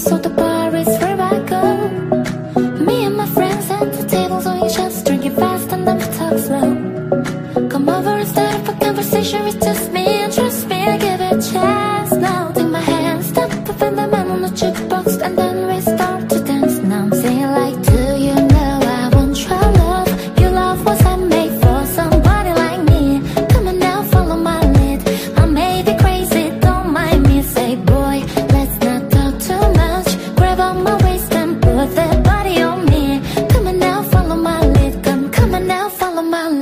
so the bar is where I go. Me and my friends at the tables on your shelves Drinking fast and then talk slow. Come over and start up a conversation with just me And trust me, I give it a chance.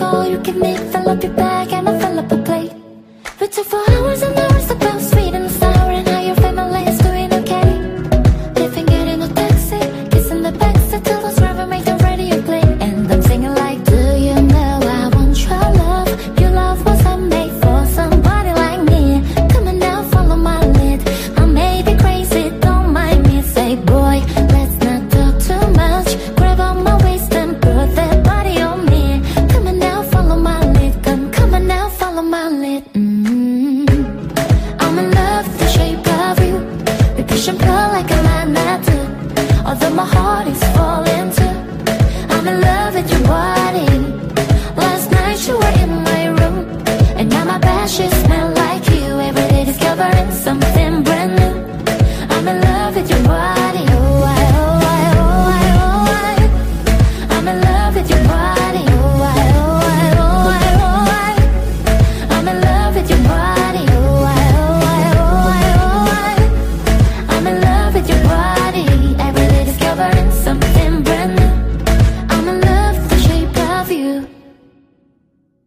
you can make, fill up your bag and I'll like a man that too Although my heart is falling too I'm in love with you. body